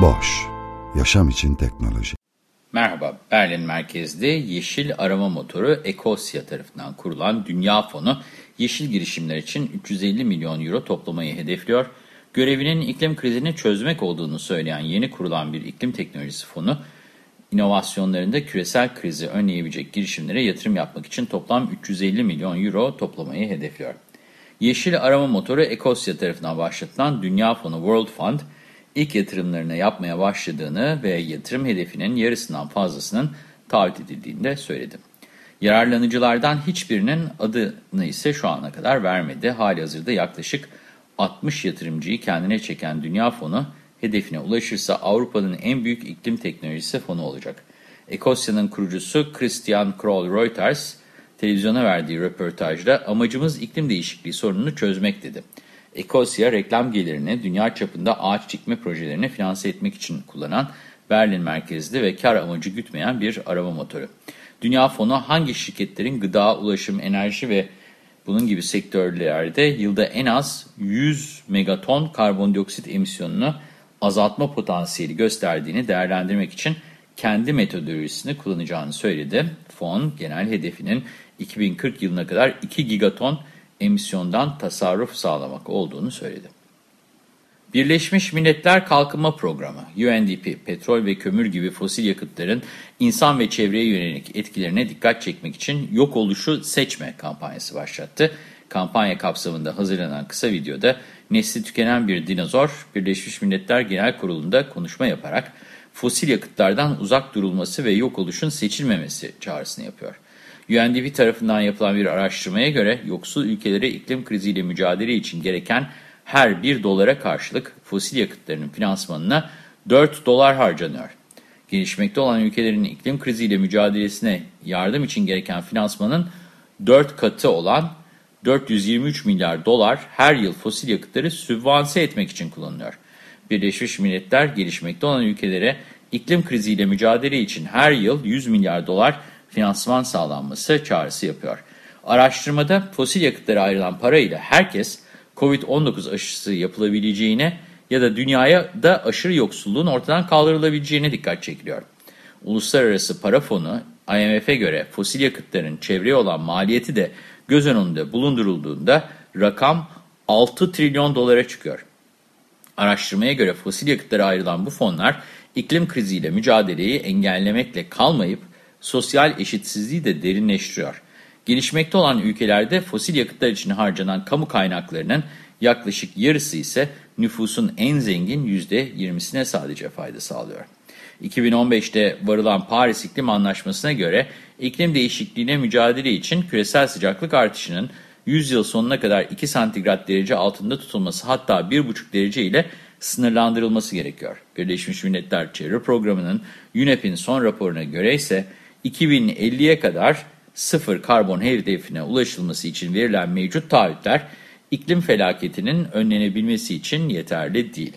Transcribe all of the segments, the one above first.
Boş, yaşam için teknoloji. Merhaba, Berlin merkezli yeşil arama motoru Ecosia tarafından kurulan Dünya Fonu, yeşil girişimler için 350 milyon euro toplamayı hedefliyor. Görevinin iklim krizini çözmek olduğunu söyleyen yeni kurulan bir iklim teknolojisi fonu, inovasyonlarında küresel krizi önleyebilecek girişimlere yatırım yapmak için toplam 350 milyon euro toplamayı hedefliyor. Yeşil arama motoru Ecosia tarafından başlatılan Dünya Fonu World Fund, ilk yatırımlarını yapmaya başladığını ve yatırım hedefinin yarısından fazlasının taahhüt edildiğini de söyledi. Yararlanıcılardan hiçbirinin adını ise şu ana kadar vermedi. Hali hazırda yaklaşık 60 yatırımcıyı kendine çeken Dünya Fonu, hedefine ulaşırsa Avrupa'nın en büyük iklim teknolojisi fonu olacak. Ekosia'nın kurucusu Christian Kroll Reuters, televizyona verdiği röportajda amacımız iklim değişikliği sorununu çözmek dedi. Ecosia reklam gelirini dünya çapında ağaç dikme projelerini finanse etmek için kullanan Berlin merkezli ve kar amacı gütmeyen bir arama motoru. Dünya Fonu hangi şirketlerin gıda, ulaşım, enerji ve bunun gibi sektörlerde yılda en az 100 megaton karbondioksit emisyonunu azaltma potansiyeli gösterdiğini değerlendirmek için kendi metodolojisini kullanacağını söyledi. Fon genel hedefinin 2040 yılına kadar 2 gigaton emisyondan tasarruf sağlamak olduğunu söyledi. Birleşmiş Milletler Kalkınma Programı, UNDP, petrol ve kömür gibi fosil yakıtların insan ve çevreye yönelik etkilerine dikkat çekmek için yok oluşu seçme kampanyası başlattı. Kampanya kapsamında hazırlanan kısa videoda nesli tükenen bir dinozor, Birleşmiş Milletler Genel Kurulu'nda konuşma yaparak fosil yakıtlardan uzak durulması ve yok oluşun seçilmemesi çağrısını yapıyor. UNDP tarafından yapılan bir araştırmaya göre yoksul ülkelere iklim kriziyle mücadele için gereken her 1 dolara karşılık fosil yakıtlarının finansmanına 4 dolar harcanıyor. Gelişmekte olan ülkelerin iklim kriziyle mücadelesine yardım için gereken finansmanın 4 katı olan 423 milyar dolar her yıl fosil yakıtları sübvanse etmek için kullanılıyor. Birleşmiş Milletler gelişmekte olan ülkelere iklim kriziyle mücadele için her yıl 100 milyar dolar finansman sağlanması çağrısı yapıyor. Araştırmada fosil yakıtlara ayrılan parayla herkes COVID-19 aşısı yapılabileceğine ya da dünyaya da aşırı yoksulluğun ortadan kaldırılabileceğine dikkat çekiliyor. Uluslararası Para Fonu IMF'e göre fosil yakıtların çevreye olan maliyeti de göz önünde bulundurulduğunda rakam 6 trilyon dolara çıkıyor. Araştırmaya göre fosil yakıtlara ayrılan bu fonlar iklim kriziyle mücadeleyi engellemekle kalmayıp sosyal eşitsizliği de derinleştiriyor. Gelişmekte olan ülkelerde fosil yakıtlar için harcanan kamu kaynaklarının yaklaşık yarısı ise nüfusun en zengin %20'sine sadece fayda sağlıyor. 2015'te varılan Paris İklim Anlaşması'na göre iklim değişikliğine mücadele için küresel sıcaklık artışının 100 yıl sonuna kadar 2 santigrat derece altında tutulması hatta 1,5 derece ile sınırlandırılması gerekiyor. Birleşmiş Milletler Çevre Programı'nın UNEP'in son raporuna göre ise 2050'ye kadar sıfır karbon hedefine ulaşılması için verilen mevcut taahhütler iklim felaketinin önlenebilmesi için yeterli değil.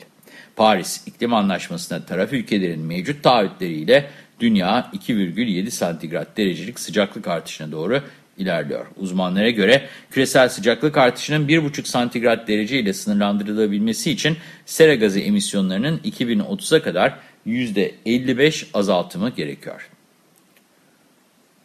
Paris İklim Anlaşması'na taraf ülkelerin mevcut taahhütleriyle dünya 2,7 santigrat derecelik sıcaklık artışına doğru ilerliyor. Uzmanlara göre küresel sıcaklık artışının 1,5 santigrat derece ile sınırlandırılabilmesi için sera gazı emisyonlarının 2030'a kadar %55 azaltımı gerekiyor.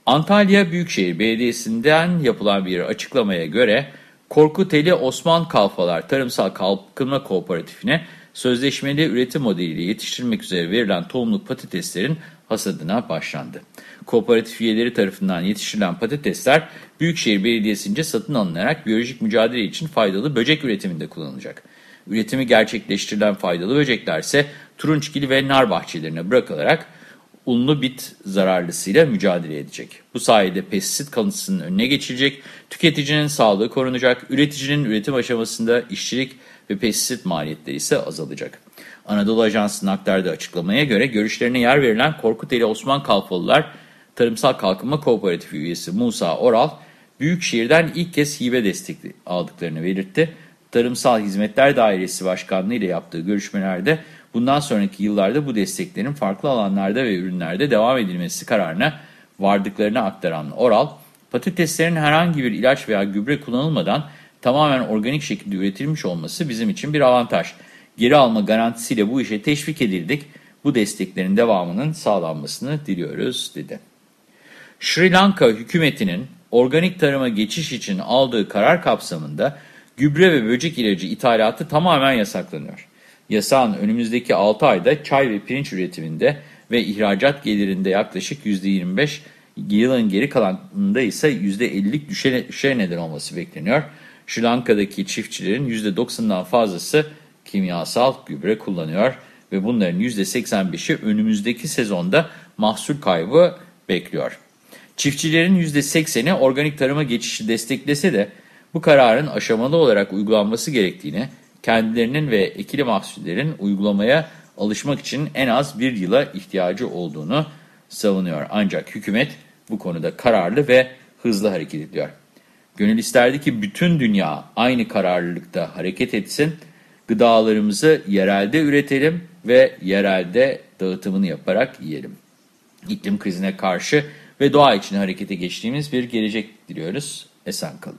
Antalya Büyükşehir Belediyesi'nden yapılan bir açıklamaya göre Korkuteli Osman Kalfalar Tarımsal Kalkınma Kooperatifine sözleşmeli üretim modeliyle yetiştirilmek üzere verilen tohumluk patateslerin hasadına başlandı. Kooperatif üyeleri tarafından yetiştirilen patatesler Büyükşehir Belediyesi'nce satın alınarak biyolojik mücadele için faydalı böcek üretiminde kullanılacak. Üretimi gerçekleştirilen faydalı böcekler ise turunçgil ve nar bahçelerine bırakılarak unlu bit zararlısıyla mücadele edecek. Bu sayede pestisit kalıntısının önüne geçilecek, tüketicinin sağlığı korunacak, üreticinin üretim aşamasında işçilik ve pestisit maliyetleri ise azalacak. Anadolu Ajansı'nın aktardığı açıklamaya göre görüşlerine yer verilen Korkuteli Osman Kalfalılar Tarımsal Kalkınma Kooperatifi üyesi Musa Oral, Büyükşehir'den ilk kez hibe destekli aldıklarını belirtti. Tarımsal Hizmetler Dairesi Başkanlığı ile yaptığı görüşmelerde bundan sonraki yıllarda bu desteklerin farklı alanlarda ve ürünlerde devam edilmesi kararına vardıklarını aktaran Oral, patateslerin herhangi bir ilaç veya gübre kullanılmadan tamamen organik şekilde üretilmiş olması bizim için bir avantaj. Geri alma garantisiyle bu işe teşvik edildik. Bu desteklerin devamının sağlanmasını diliyoruz dedi. Sri Lanka hükümetinin organik tarıma geçiş için aldığı karar kapsamında gübre ve böcek ilacı ithalatı tamamen yasaklanıyor. Yasağın önümüzdeki 6 ayda çay ve pirinç üretiminde ve ihracat gelirinde yaklaşık %25, yılın geri kalanında ise %50'lik düşüşe neden olması bekleniyor. Sri Lanka'daki çiftçilerin %90'dan fazlası kimyasal gübre kullanıyor ve bunların %85'i önümüzdeki sezonda mahsul kaybı bekliyor. Çiftçilerin %80'i organik tarıma geçişi desteklese de bu kararın aşamalı olarak uygulanması gerektiğini, kendilerinin ve ekili mahsullerin uygulamaya alışmak için en az bir yıla ihtiyacı olduğunu savunuyor. Ancak hükümet bu konuda kararlı ve hızlı hareket ediyor. Gönül isterdi ki bütün dünya aynı kararlılıkta hareket etsin, gıdalarımızı yerelde üretelim ve yerelde dağıtımını yaparak yiyelim. İklim krizine karşı ve doğa için harekete geçtiğimiz bir gelecek diliyoruz. Esen kalın.